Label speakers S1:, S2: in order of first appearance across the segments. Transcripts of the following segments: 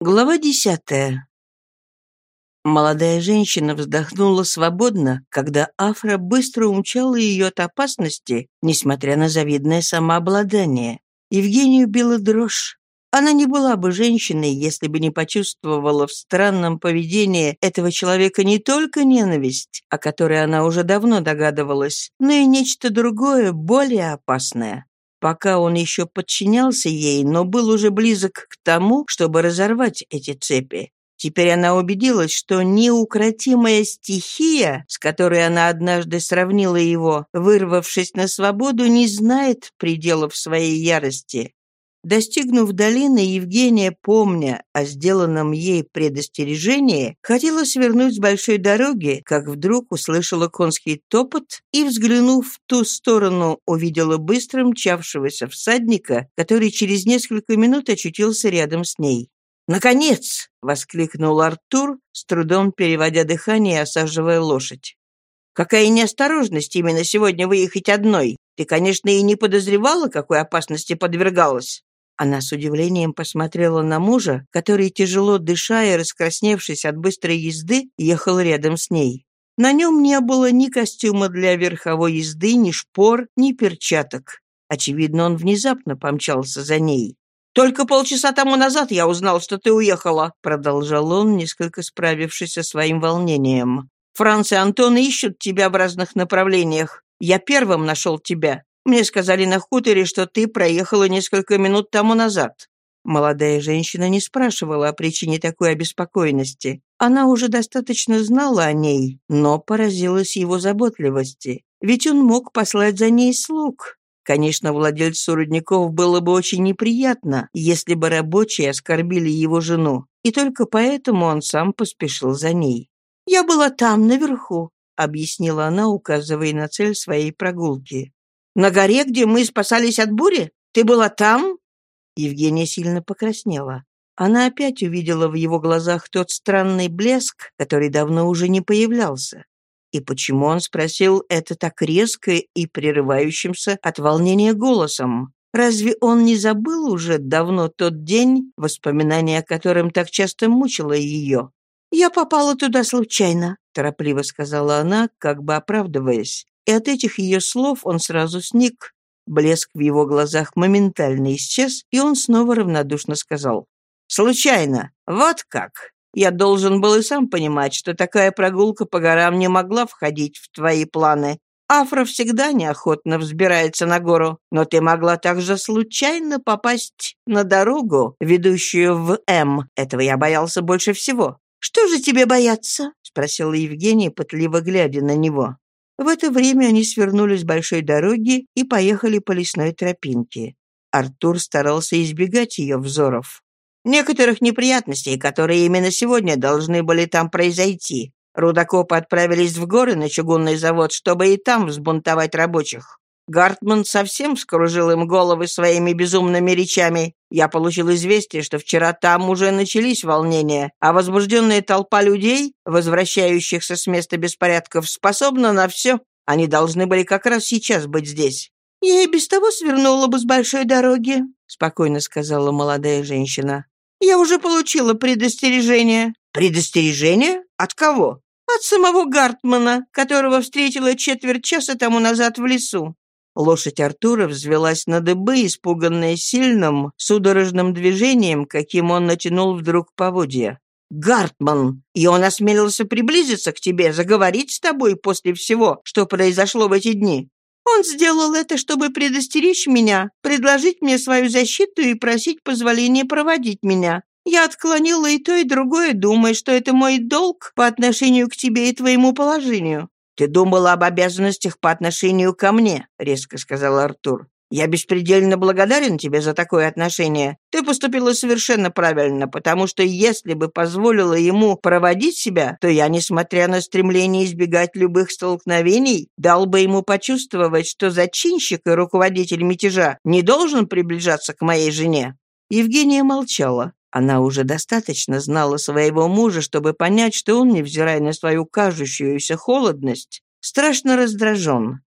S1: Глава десятая. Молодая женщина вздохнула свободно, когда Афра быстро умчала ее от опасности, несмотря на завидное самообладание. Евгению била дрожь. Она не была бы женщиной, если бы не почувствовала в странном поведении этого человека не только ненависть, о которой она уже давно догадывалась, но и нечто другое, более опасное. Пока он еще подчинялся ей, но был уже близок к тому, чтобы разорвать эти цепи. Теперь она убедилась, что неукротимая стихия, с которой она однажды сравнила его, вырвавшись на свободу, не знает пределов своей ярости. Достигнув долины, Евгения, помня о сделанном ей предостережении, хотела свернуть с большой дороги, как вдруг услышала конский топот и, взглянув в ту сторону, увидела быстро мчавшегося всадника, который через несколько минут очутился рядом с ней. «Наконец!» — воскликнул Артур, с трудом переводя дыхание и осаживая лошадь. «Какая неосторожность именно сегодня выехать одной! Ты, конечно, и не подозревала, какой опасности подвергалась!» Она с удивлением посмотрела на мужа, который, тяжело дыша и раскрасневшись от быстрой езды, ехал рядом с ней. На нем не было ни костюма для верховой езды, ни шпор, ни перчаток. Очевидно, он внезапно помчался за ней. «Только полчаса тому назад я узнал, что ты уехала», продолжал он, несколько справившись со своим волнением. «Франц и Антон ищут тебя в разных направлениях. Я первым нашел тебя. Мне сказали на хуторе, что ты проехала несколько минут тому назад». Молодая женщина не спрашивала о причине такой обеспокоенности. Она уже достаточно знала о ней, но поразилась его заботливости. Ведь он мог послать за ней слуг. Конечно, владельцу рудников было бы очень неприятно, если бы рабочие оскорбили его жену, и только поэтому он сам поспешил за ней. «Я была там, наверху», — объяснила она, указывая на цель своей прогулки. На горе, где мы спасались от бури? Ты была там?» Евгения сильно покраснела. Она опять увидела в его глазах тот странный блеск, который давно уже не появлялся. И почему он спросил это так резко и прерывающимся от волнения голосом? Разве он не забыл уже давно тот день, воспоминания о котором так часто мучило ее? «Я попала туда случайно», — торопливо сказала она, как бы оправдываясь. И от этих ее слов он сразу сник. Блеск в его глазах моментально исчез, и он снова равнодушно сказал. «Случайно. Вот как. Я должен был и сам понимать, что такая прогулка по горам не могла входить в твои планы. Афра всегда неохотно взбирается на гору, но ты могла также случайно попасть на дорогу, ведущую в М. Этого я боялся больше всего. «Что же тебе бояться?» — спросила Евгения, пытливо глядя на него. В это время они свернули с большой дороги и поехали по лесной тропинке. Артур старался избегать ее взоров. Некоторых неприятностей, которые именно сегодня должны были там произойти. Рудокопы отправились в горы на чугунный завод, чтобы и там взбунтовать рабочих. Гартман совсем вскружил им головы своими безумными речами. Я получил известие, что вчера там уже начались волнения, а возбужденная толпа людей, возвращающихся с места беспорядков, способна на все. Они должны были как раз сейчас быть здесь. «Я и без того свернула бы с большой дороги», — спокойно сказала молодая женщина. «Я уже получила предостережение». «Предостережение? От кого?» «От самого Гартмана, которого встретила четверть часа тому назад в лесу. Лошадь Артура взвелась на дыбы, испуганная сильным, судорожным движением, каким он натянул вдруг поводья. «Гартман! И он осмелился приблизиться к тебе, заговорить с тобой после всего, что произошло в эти дни. Он сделал это, чтобы предостеречь меня, предложить мне свою защиту и просить позволения проводить меня. Я отклонила и то, и другое, думая, что это мой долг по отношению к тебе и твоему положению. «Ты думала об обязанностях по отношению ко мне», — резко сказал Артур. «Я беспредельно благодарен тебе за такое отношение. Ты поступила совершенно правильно, потому что если бы позволила ему проводить себя, то я, несмотря на стремление избегать любых столкновений, дал бы ему почувствовать, что зачинщик и руководитель мятежа не должен приближаться к моей жене». Евгения молчала. Она уже достаточно знала своего мужа, чтобы понять, что он, невзирая на свою кажущуюся холодность, страшно раздражен.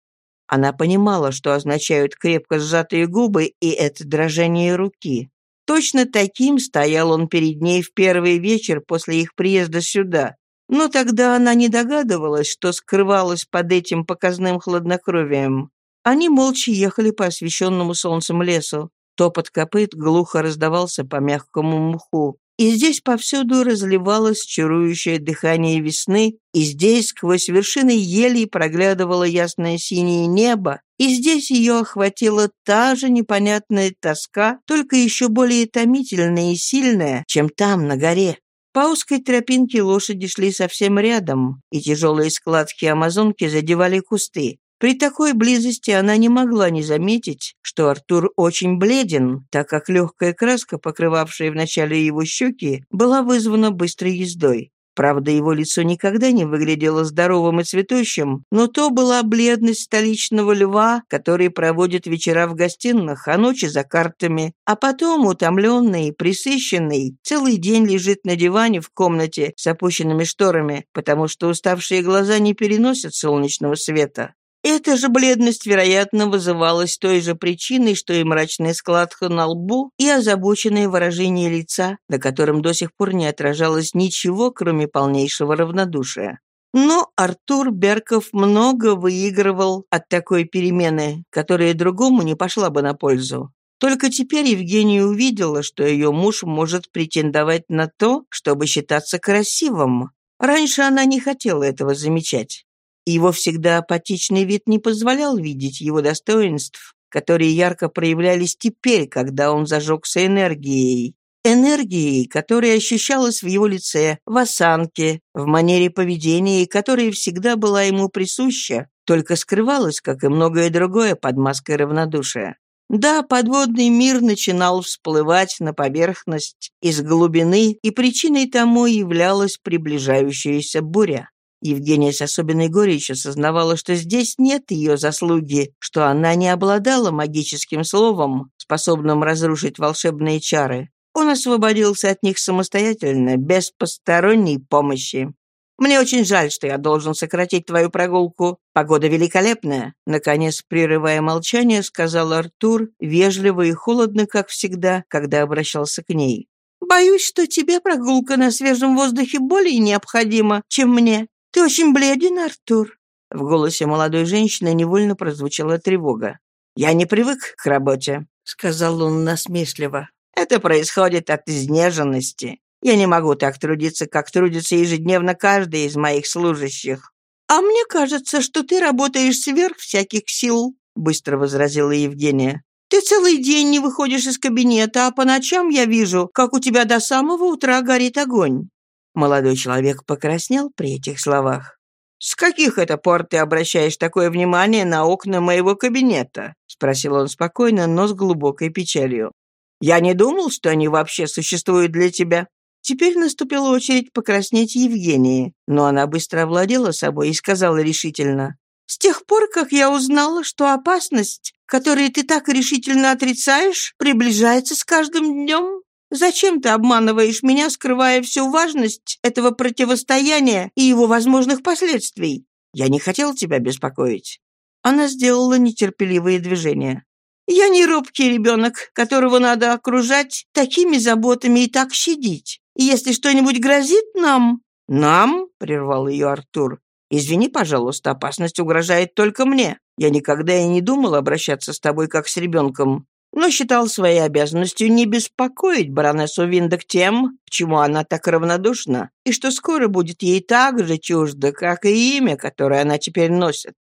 S1: Она понимала, что означают крепко сжатые губы и это дрожание руки. Точно таким стоял он перед ней в первый вечер после их приезда сюда. Но тогда она не догадывалась, что скрывалось под этим показным хладнокровием. Они молча ехали по освещенному солнцем лесу. Топот копыт глухо раздавался по мягкому мху. И здесь повсюду разливалось чарующее дыхание весны, и здесь сквозь вершины елей проглядывало ясное синее небо, и здесь ее охватила та же непонятная тоска, только еще более томительная и сильная, чем там, на горе. По узкой тропинке лошади шли совсем рядом, и тяжелые складки амазонки задевали кусты. При такой близости она не могла не заметить, что Артур очень бледен, так как легкая краска, покрывавшая вначале его щеки, была вызвана быстрой ездой. Правда, его лицо никогда не выглядело здоровым и цветущим, но то была бледность столичного льва, который проводит вечера в гостиных, а ночи за картами, а потом, утомленный, присыщенный, целый день лежит на диване в комнате с опущенными шторами, потому что уставшие глаза не переносят солнечного света. Эта же бледность, вероятно, вызывалась той же причиной, что и мрачная складка на лбу, и озабоченное выражение лица, на котором до сих пор не отражалось ничего, кроме полнейшего равнодушия. Но Артур Берков много выигрывал от такой перемены, которая другому не пошла бы на пользу. Только теперь Евгения увидела, что ее муж может претендовать на то, чтобы считаться красивым. Раньше она не хотела этого замечать. Его всегда апатичный вид не позволял видеть его достоинств, которые ярко проявлялись теперь, когда он зажегся энергией. Энергией, которая ощущалась в его лице, в осанке, в манере поведения, и которая всегда была ему присуща, только скрывалась, как и многое другое, под маской равнодушия. Да, подводный мир начинал всплывать на поверхность из глубины, и причиной тому являлась приближающаяся буря. Евгения с особенной горечью сознавала, что здесь нет ее заслуги, что она не обладала магическим словом, способным разрушить волшебные чары. Он освободился от них самостоятельно, без посторонней помощи. «Мне очень жаль, что я должен сократить твою прогулку. Погода великолепная», — наконец, прерывая молчание, сказал Артур, вежливо и холодно, как всегда, когда обращался к ней. «Боюсь, что тебе прогулка на свежем воздухе более необходима, чем мне. «Ты очень бледен, Артур». В голосе молодой женщины невольно прозвучала тревога. «Я не привык к работе», — сказал он насмешливо. «Это происходит от изнеженности. Я не могу так трудиться, как трудится ежедневно каждый из моих служащих». «А мне кажется, что ты работаешь сверх всяких сил», — быстро возразила Евгения. «Ты целый день не выходишь из кабинета, а по ночам я вижу, как у тебя до самого утра горит огонь». Молодой человек покраснел при этих словах. «С каких это пор ты обращаешь такое внимание на окна моего кабинета?» — спросил он спокойно, но с глубокой печалью. «Я не думал, что они вообще существуют для тебя». Теперь наступила очередь покраснеть Евгении, но она быстро овладела собой и сказала решительно. «С тех пор, как я узнала, что опасность, которую ты так решительно отрицаешь, приближается с каждым днем, Зачем ты обманываешь меня, скрывая всю важность этого противостояния и его возможных последствий? Я не хотел тебя беспокоить». Она сделала нетерпеливые движения. «Я не робкий ребенок, которого надо окружать такими заботами и так щадить. Если что-нибудь грозит нам...» «Нам?» — прервал ее Артур. «Извини, пожалуйста, опасность угрожает только мне. Я никогда и не думал обращаться с тобой как с ребенком но считал своей обязанностью не беспокоить баронессу Виндок тем, к чему она так равнодушна, и что скоро будет ей так же чуждо, как и имя, которое она теперь носит.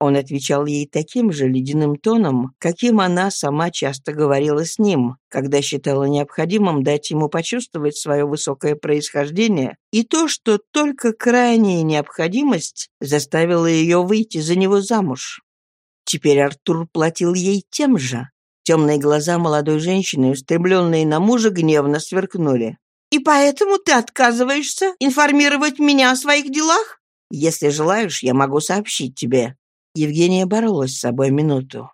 S1: Он отвечал ей таким же ледяным тоном, каким она сама часто говорила с ним, когда считала необходимым дать ему почувствовать свое высокое происхождение и то, что только крайняя необходимость заставила ее выйти за него замуж. Теперь Артур платил ей тем же. Темные глаза молодой женщины, устремленные на мужа, гневно сверкнули. «И поэтому ты отказываешься информировать меня о своих делах?» «Если желаешь, я могу сообщить тебе». Евгения боролась с собой минуту.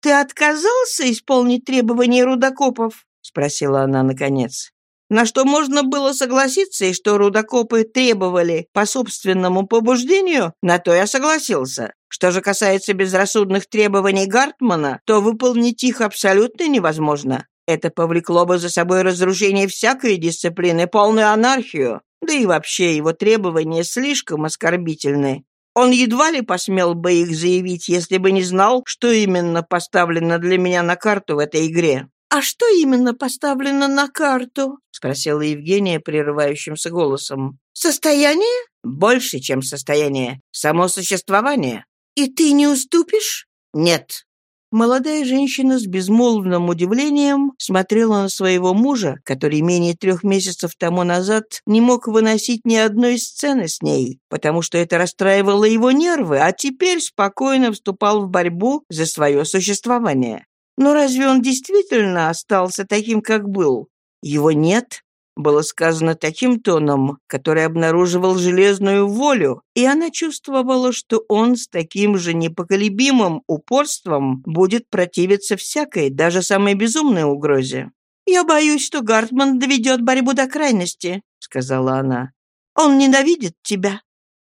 S1: «Ты отказался исполнить требования рудокопов?» — спросила она наконец. На что можно было согласиться, и что рудокопы требовали по собственному побуждению, на то я согласился. Что же касается безрассудных требований Гартмана, то выполнить их абсолютно невозможно. Это повлекло бы за собой разрушение всякой дисциплины, полную анархию. Да и вообще его требования слишком оскорбительны. Он едва ли посмел бы их заявить, если бы не знал, что именно поставлено для меня на карту в этой игре. «А что именно поставлено на карту?» — спросила Евгения прерывающимся голосом. «Состояние?» «Больше, чем состояние. Само существование». «И ты не уступишь?» «Нет». Молодая женщина с безмолвным удивлением смотрела на своего мужа, который менее трех месяцев тому назад не мог выносить ни одной сцены с ней, потому что это расстраивало его нервы, а теперь спокойно вступал в борьбу за свое существование. Но разве он действительно остался таким, как был? Его нет, было сказано таким тоном, который обнаруживал железную волю, и она чувствовала, что он с таким же непоколебимым упорством будет противиться всякой, даже самой безумной угрозе. «Я боюсь, что Гартман доведет борьбу до крайности», — сказала она. «Он ненавидит тебя».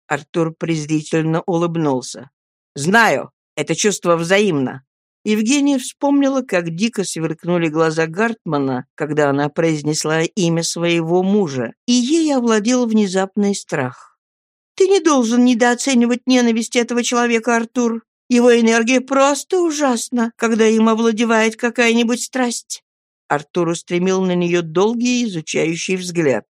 S1: Артур презрительно улыбнулся. «Знаю, это чувство взаимно. Евгения вспомнила, как дико сверкнули глаза Гартмана, когда она произнесла имя своего мужа, и ей овладел внезапный страх. «Ты не должен недооценивать ненависть этого человека, Артур. Его энергия просто ужасна, когда им овладевает какая-нибудь страсть». Артур устремил на нее долгий изучающий взгляд.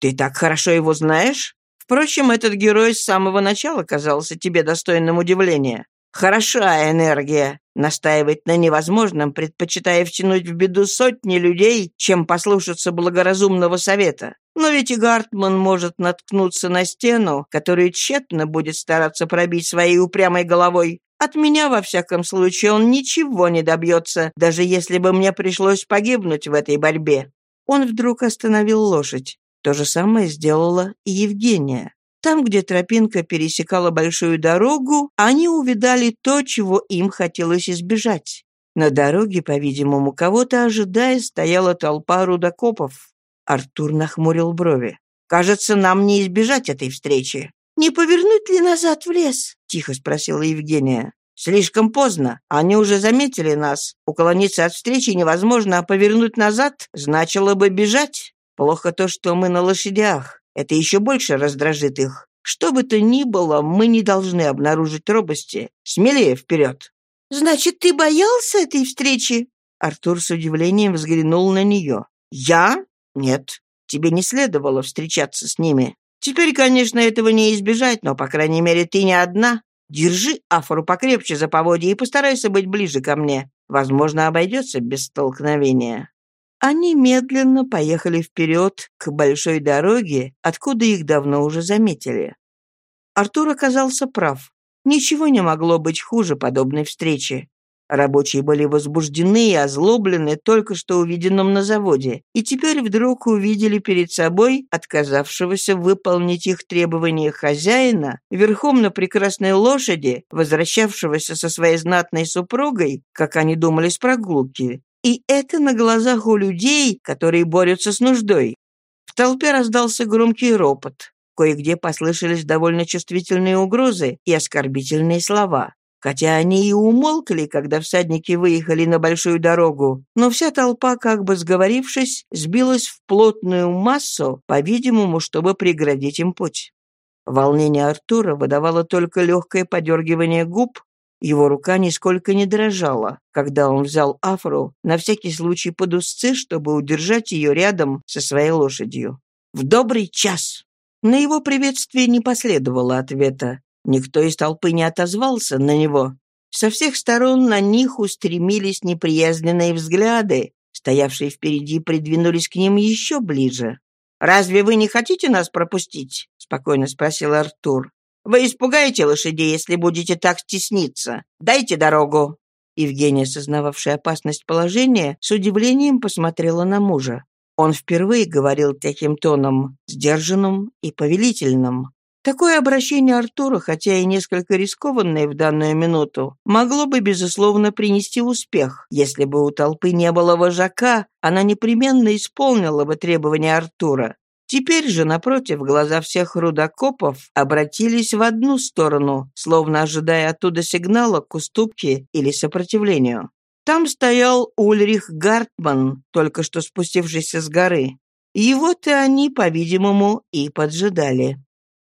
S1: «Ты так хорошо его знаешь? Впрочем, этот герой с самого начала казался тебе достойным удивления. Хороша энергия. Настаивать на невозможном, предпочитая втянуть в беду сотни людей, чем послушаться благоразумного совета. Но ведь и Гартман может наткнуться на стену, которую тщетно будет стараться пробить своей упрямой головой. От меня, во всяком случае, он ничего не добьется, даже если бы мне пришлось погибнуть в этой борьбе. Он вдруг остановил лошадь. То же самое сделала и Евгения. Там, где тропинка пересекала большую дорогу, они увидали то, чего им хотелось избежать. На дороге, по-видимому, кого-то ожидая, стояла толпа рудокопов. Артур нахмурил брови. «Кажется, нам не избежать этой встречи». «Не повернуть ли назад в лес?» — тихо спросила Евгения. «Слишком поздно. Они уже заметили нас. Уклониться от встречи невозможно, а повернуть назад значило бы бежать. Плохо то, что мы на лошадях. Это еще больше раздражит их. Что бы то ни было, мы не должны обнаружить робости. Смелее вперед!» «Значит, ты боялся этой встречи?» Артур с удивлением взглянул на нее. «Я? Нет. Тебе не следовало встречаться с ними. Теперь, конечно, этого не избежать, но, по крайней мере, ты не одна. Держи Афору покрепче за поводья и постарайся быть ближе ко мне. Возможно, обойдется без столкновения». Они медленно поехали вперед к большой дороге, откуда их давно уже заметили. Артур оказался прав. Ничего не могло быть хуже подобной встречи. Рабочие были возбуждены и озлоблены только что увиденным на заводе, и теперь вдруг увидели перед собой отказавшегося выполнить их требования хозяина, верхом на прекрасной лошади, возвращавшегося со своей знатной супругой, как они думали, с прогулки, и это на глазах у людей, которые борются с нуждой. В толпе раздался громкий ропот. Кое-где послышались довольно чувствительные угрозы и оскорбительные слова. Хотя они и умолкли, когда всадники выехали на большую дорогу, но вся толпа, как бы сговорившись, сбилась в плотную массу, по-видимому, чтобы преградить им путь. Волнение Артура выдавало только легкое подергивание губ, его рука нисколько не дрожала, когда он взял Афру на всякий случай под узцы, чтобы удержать ее рядом со своей лошадью. «В добрый час!» На его приветствие не последовало ответа. Никто из толпы не отозвался на него. Со всех сторон на них устремились неприязненные взгляды. Стоявшие впереди придвинулись к ним еще ближе. «Разве вы не хотите нас пропустить?» — спокойно спросил Артур. Вы испугаете лошадей, если будете так стесниться. Дайте дорогу». Евгения, осознававшая опасность положения, с удивлением посмотрела на мужа. Он впервые говорил таким тоном, сдержанным и повелительным. Такое обращение Артура, хотя и несколько рискованное в данную минуту, могло бы, безусловно, принести успех. Если бы у толпы не было вожака, она непременно исполнила бы требования Артура. Теперь же, напротив, глаза всех рудокопов обратились в одну сторону, словно ожидая оттуда сигнала к уступке или сопротивлению. Там стоял Ульрих Гартман, только что спустившийся с горы. Его-то они, по-видимому, и поджидали.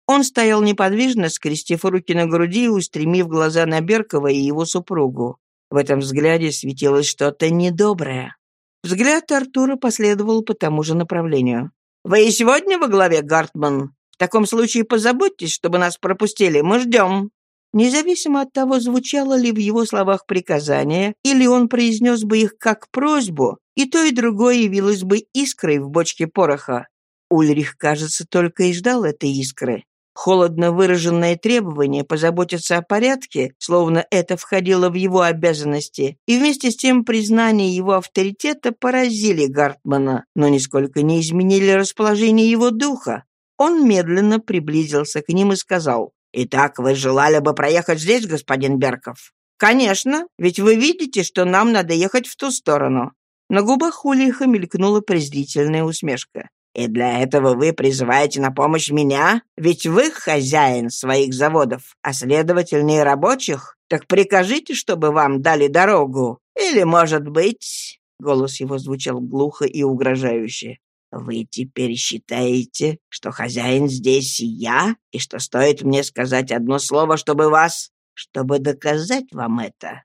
S1: Он стоял неподвижно, скрестив руки на груди и устремив глаза на Беркова и его супругу. В этом взгляде светилось что-то недоброе. Взгляд Артура последовал по тому же направлению. «Вы и сегодня во главе, Гартман? В таком случае позаботьтесь, чтобы нас пропустили. Мы ждем». Независимо от того, звучало ли в его словах приказание, или он произнес бы их как просьбу, и то, и другое явилось бы искрой в бочке пороха. Ульрих, кажется, только и ждал этой искры. Холодно выраженное требование позаботиться о порядке, словно это входило в его обязанности, и вместе с тем признание его авторитета поразили Гартмана, но нисколько не изменили расположение его духа. Он медленно приблизился к ним и сказал, «Итак, вы желали бы проехать здесь, господин Берков?» «Конечно, ведь вы видите, что нам надо ехать в ту сторону». На губах Ульриха мелькнула презрительная усмешка. И для этого вы призываете на помощь меня? Ведь вы хозяин своих заводов, а следовательно и рабочих. Так прикажите, чтобы вам дали дорогу. Или, может быть...» Голос его звучал глухо и угрожающе. «Вы теперь считаете, что хозяин здесь я, и что стоит мне сказать одно слово, чтобы вас... чтобы доказать вам это?»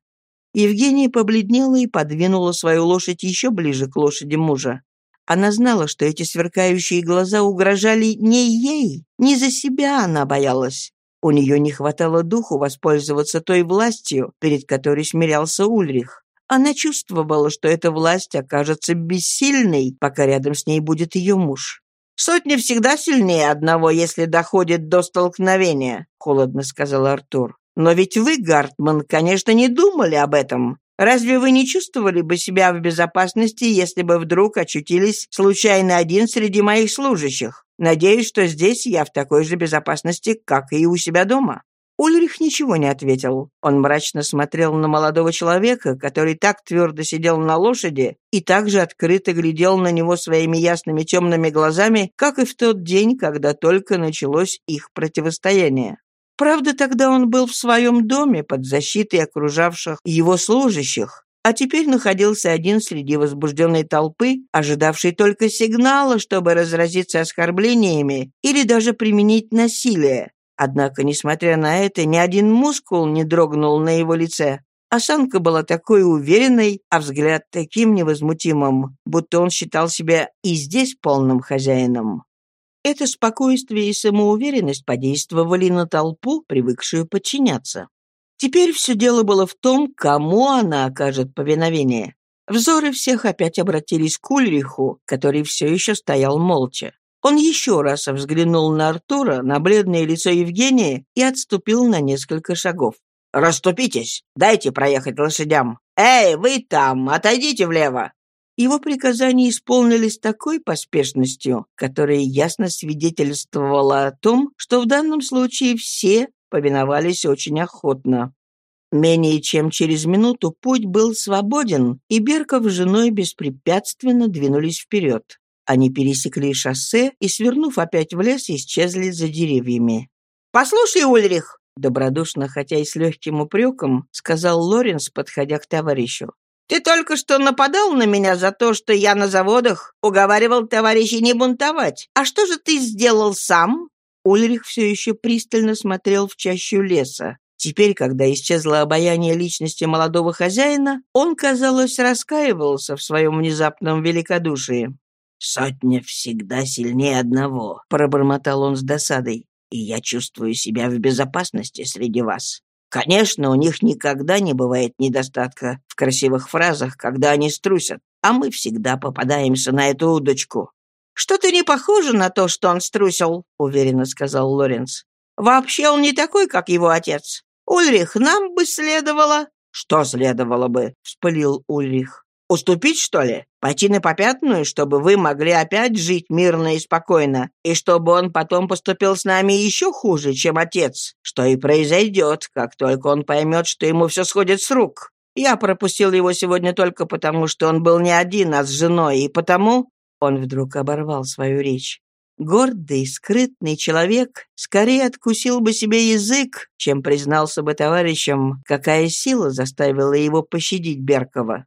S1: Евгения побледнела и подвинула свою лошадь еще ближе к лошади мужа. Она знала, что эти сверкающие глаза угрожали не ей, не за себя она боялась. У нее не хватало духу воспользоваться той властью, перед которой смирялся Ульрих. Она чувствовала, что эта власть окажется бессильной, пока рядом с ней будет ее муж. «Сотни всегда сильнее одного, если доходит до столкновения», — холодно сказал Артур. «Но ведь вы, Гартман, конечно, не думали об этом. Разве вы не чувствовали бы себя в безопасности, если бы вдруг очутились случайно один среди моих служащих? Надеюсь, что здесь я в такой же безопасности, как и у себя дома». Ульрих ничего не ответил. Он мрачно смотрел на молодого человека, который так твердо сидел на лошади и так же открыто глядел на него своими ясными темными глазами, как и в тот день, когда только началось их противостояние. Правда, тогда он был в своем доме под защитой окружавших его служащих, а теперь находился один среди возбужденной толпы, ожидавшей только сигнала, чтобы разразиться оскорблениями или даже применить насилие. Однако, несмотря на это, ни один мускул не дрогнул на его лице. Осанка была такой уверенной, а взгляд таким невозмутимым, будто он считал себя и здесь полным хозяином. Это спокойствие и самоуверенность подействовали на толпу, привыкшую подчиняться. Теперь все дело было в том, кому она окажет повиновение. Взоры всех опять обратились к Ульриху, который все еще стоял молча. Он еще раз взглянул на Артура, на бледное лицо Евгения и отступил на несколько шагов. «Раступитесь! Дайте проехать лошадям! Эй, вы там! Отойдите влево! Его приказания исполнились такой поспешностью, которая ясно свидетельствовала о том, что в данном случае все повиновались очень охотно. Менее чем через минуту путь был свободен, и Берков с женой беспрепятственно двинулись вперед. Они пересекли шоссе и, свернув опять в лес, исчезли за деревьями. «Послушай, Ульрих!» Добродушно, хотя и с легким упреком, сказал Лоренс, подходя к товарищу. Ты только что нападал на меня за то, что я на заводах уговаривал товарищей не бунтовать. А что же ты сделал сам?» Ульрих все еще пристально смотрел в чащу леса. Теперь, когда исчезло обаяние личности молодого хозяина, он, казалось, раскаивался в своем внезапном великодушии. «Сотня всегда сильнее одного», — пробормотал он с досадой. «И я чувствую себя в безопасности среди вас. Конечно, у них никогда не бывает недостатка в красивых фразах, когда они струсят, а мы всегда попадаемся на эту удочку. «Что-то не похоже на то, что он струсил», — уверенно сказал Лоренц. «Вообще он не такой, как его отец. Ульрих, нам бы следовало...» «Что следовало бы?» — вспылил Ульрих. Уступить, что ли? Пойти на попятную, чтобы вы могли опять жить мирно и спокойно, и чтобы он потом поступил с нами еще хуже, чем отец, что и произойдет, как только он поймет, что ему все сходит с рук. Я пропустил его сегодня только потому, что он был не один, а с женой, и потому...» Он вдруг оборвал свою речь. Гордый, скрытный человек скорее откусил бы себе язык, чем признался бы товарищам, какая сила заставила его пощадить Беркова.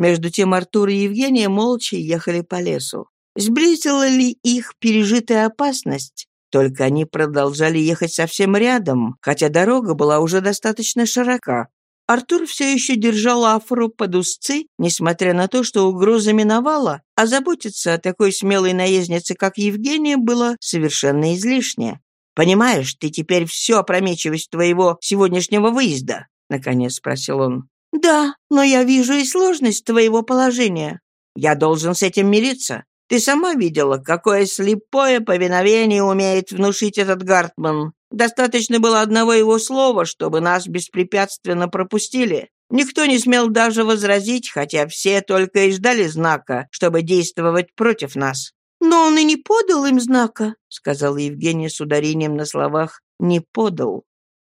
S1: Между тем Артур и Евгения молча ехали по лесу. Сблизила ли их пережитая опасность? Только они продолжали ехать совсем рядом, хотя дорога была уже достаточно широка. Артур все еще держал Афру под узцы, несмотря на то, что угроза миновала, а заботиться о такой смелой наезднице, как Евгения, было совершенно излишне. «Понимаешь, ты теперь все опрометчивость твоего сегодняшнего выезда?» — наконец спросил он. «Да, но я вижу и сложность твоего положения. Я должен с этим мириться. Ты сама видела, какое слепое повиновение умеет внушить этот Гартман. Достаточно было одного его слова, чтобы нас беспрепятственно пропустили. Никто не смел даже возразить, хотя все только и ждали знака, чтобы действовать против нас. «Но он и не подал им знака», — сказала Евгения с ударением на словах «не подал».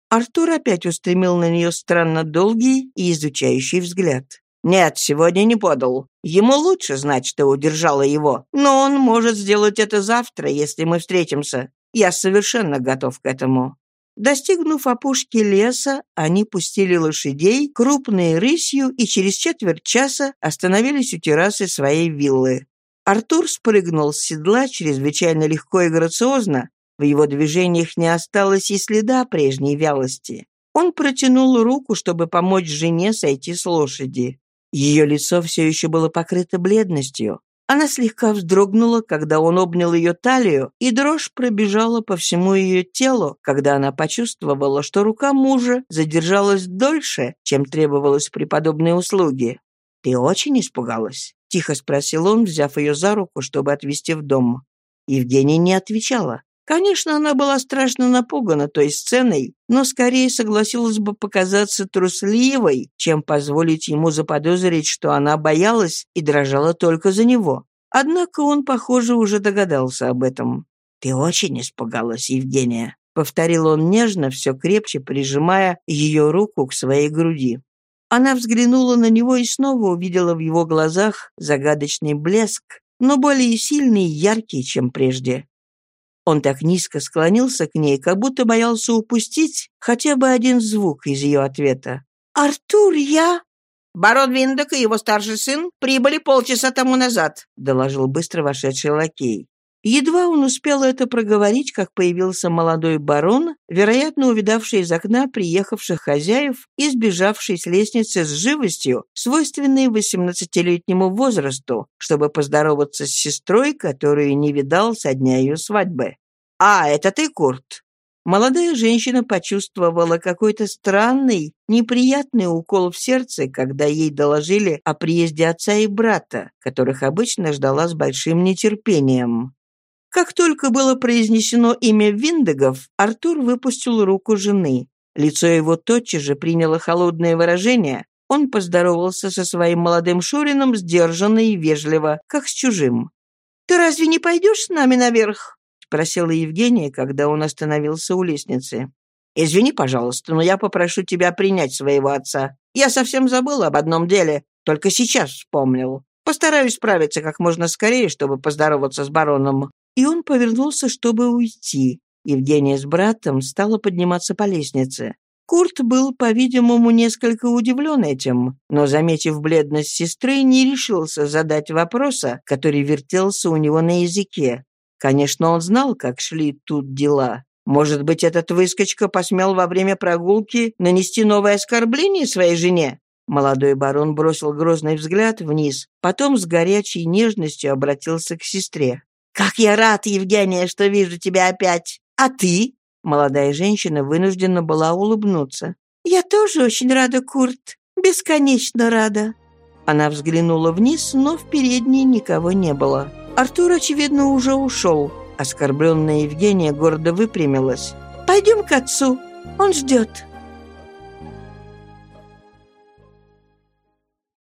S1: Артур опять устремил на нее странно долгий и изучающий взгляд. «Нет, сегодня не подал. Ему лучше знать, что удержала его. Но он может сделать это завтра, если мы встретимся. Я совершенно готов к этому». Достигнув опушки леса, они пустили лошадей крупной рысью и через четверть часа остановились у террасы своей виллы. Артур спрыгнул с седла чрезвычайно легко и грациозно. В его движениях не осталось и следа прежней вялости. Он протянул руку, чтобы помочь жене сойти с лошади. Ее лицо все еще было покрыто бледностью. Она слегка вздрогнула, когда он обнял ее талию, и дрожь пробежала по всему ее телу, когда она почувствовала, что рука мужа задержалась дольше, чем требовалось при подобной услуге. «Ты очень испугалась?» — тихо спросил он, взяв ее за руку, чтобы отвезти в дом. Евгения не отвечала. Конечно, она была страшно напугана той сценой, но скорее согласилась бы показаться трусливой, чем позволить ему заподозрить, что она боялась и дрожала только за него. Однако он, похоже, уже догадался об этом. «Ты очень испугалась, Евгения», — повторил он нежно, все крепче прижимая ее руку к своей груди. Она взглянула на него и снова увидела в его глазах загадочный блеск, но более сильный и яркий, чем прежде. Он так низко склонился к ней, как будто боялся упустить хотя бы один звук из ее ответа. «Артур, я...» «Барон Виндок и его старший сын прибыли полчаса тому назад», — доложил быстро вошедший лакей. Едва он успел это проговорить, как появился молодой барон, вероятно, увидавший из окна приехавших хозяев и сбежавший с лестницы с живостью, свойственной восемнадцатилетнему возрасту, чтобы поздороваться с сестрой, которую не видал со дня ее свадьбы. «А, это ты, Курт?» Молодая женщина почувствовала какой-то странный, неприятный укол в сердце, когда ей доложили о приезде отца и брата, которых обычно ждала с большим нетерпением. Как только было произнесено имя Виндегов, Артур выпустил руку жены. Лицо его тотчас же приняло холодное выражение. Он поздоровался со своим молодым Шурином сдержанно и вежливо, как с чужим. «Ты разве не пойдешь с нами наверх?» — спросила Евгения, когда он остановился у лестницы. «Извини, пожалуйста, но я попрошу тебя принять своего отца. Я совсем забыл об одном деле, только сейчас вспомнил. Постараюсь справиться как можно скорее, чтобы поздороваться с бароном и он повернулся, чтобы уйти. Евгения с братом стала подниматься по лестнице. Курт был, по-видимому, несколько удивлен этим, но, заметив бледность сестры, не решился задать вопроса, который вертелся у него на языке. Конечно, он знал, как шли тут дела. Может быть, этот выскочка посмел во время прогулки нанести новое оскорбление своей жене? Молодой барон бросил грозный взгляд вниз, потом с горячей нежностью обратился к сестре. «Как я рад, Евгения, что вижу тебя опять! А ты?» Молодая женщина вынуждена была улыбнуться. «Я тоже очень рада, Курт. Бесконечно рада». Она взглянула вниз, но в передней никого не было. Артур, очевидно, уже ушел. Оскорбленная Евгения гордо выпрямилась. «Пойдем к отцу. Он ждет».